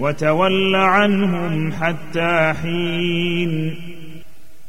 وتول عنهم حتى حين